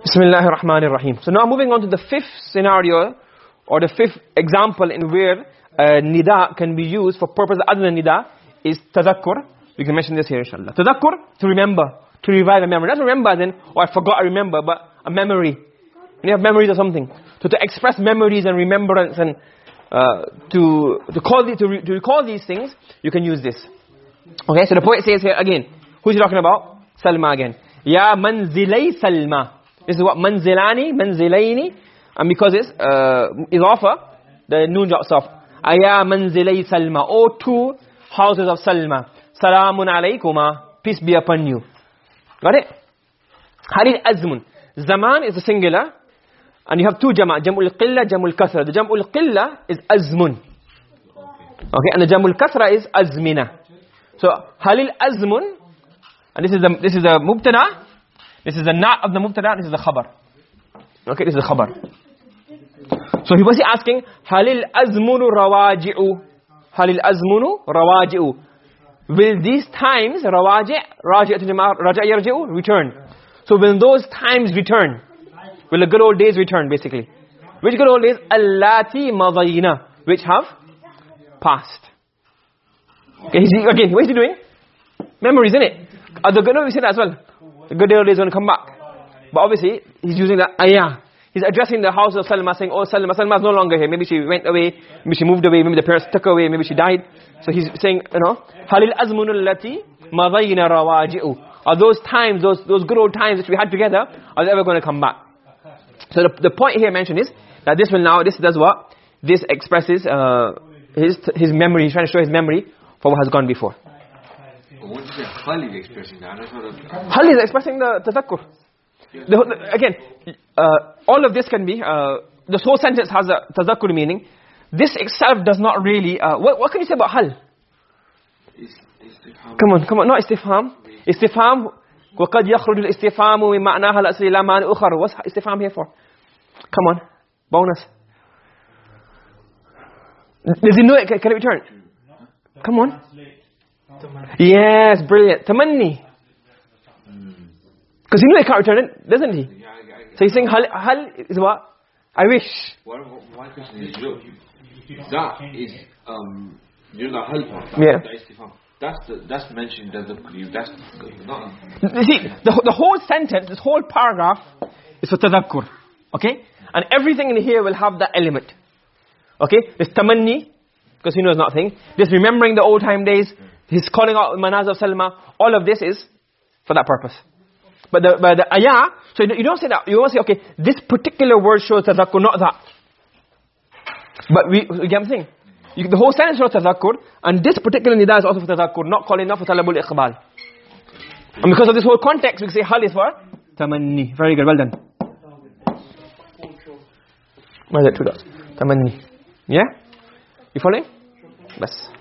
Bismillahir Rahmanir Rahim. So now moving on to the fifth scenario or the fifth example in where uh, nida can be used for purposes other than nida is tadakkur. We can mention this here inshallah. Tadakkur, to remember, to revive a memory. Not remember then, or oh, I forgot I remember, but a memory. When you have memories or something. So to express memories and remembrance and uh, to, to, call the, to, re, to recall these things, you can use this. Okay, so the poet says here again, who's he talking about? Salma again. Ya manzilay Salma. This is what manzilani, manzilaini. And because it's uh, is offer, the noon drops off. Aya manzilay Salma. O two houses of Salma. Salamun alaykuma. Peace be upon you. Got it? Halil azmun. Zaman is a singular. And you have two jama' jam'ul qilla jam'ul kasra the jam'ul qilla is azmun okay and the jam'ul kasra is azmina so halil azmun and this is the this is the mubtada this is the not of the mubtada this is the khabar okay this is the khabar so he was he asking halil azmunu rawaji'u halil azmunu rawaji'u will these times rawaji' raja'a yarji'u return so will those times return Will the good old days return, basically? Which good old days? Allati madayna. Which have passed. Okay, again, what is he doing? Memories, isn't it? Are the good old, say as well. The good old days going to come back. But obviously, he's using the ayah. He's addressing the house of Salma, saying, oh, Salma, Salma's no longer here. Maybe she went away, maybe she moved away, maybe the parents took away, maybe she died. So he's saying, you know, halil azmunu allati madayna rawaji'u. Are those times, those, those good old times that we had together, are they ever going to come back? So the, the point here mentioned is that this will now, this does what? This expresses uh, his, his memory, he's trying to show his memory for what has gone before What is Khalid expressing that? Khalid is expressing the tadakkur. The, the, again, uh, all of this can be, uh, this whole sentence has a tadakkur meaning. This itself does not really, uh, what, what can you say about hal? Come on, come on, not istifham. Istifham وقد يخرج الاستفهام من معناها الأصلي إلى معنى أخر what's istifham here for come on bonus does he know it can it return come on yes brilliant. Tamanni because he knew he can't return it doesn't he? So he's saying hal, hal is what I wish. Why, why question is that is um you know the hal part. Yeah. the that's the, that's mentioned as a that's not you see the the whole sentence this whole paragraph is for tadhakkur okay? And everything in here will have that element okay? This tamanni because he knows nothing this remembering the old time days he's calling out manaz of salma. All of this is for that purpose. But the but the ayah so you don't say that. You won't say okay this particular word shows tadhakkur not that. But we you get what I'm saying? You, the whole sentence is for tadhakkur and this particular nida is also for tadhakkur not calling enough for talabul iqbal. And because of this whole context we can say hal is for tamanni. Very good well done. Why is it two dots tamanni. Yeah? You following? Bas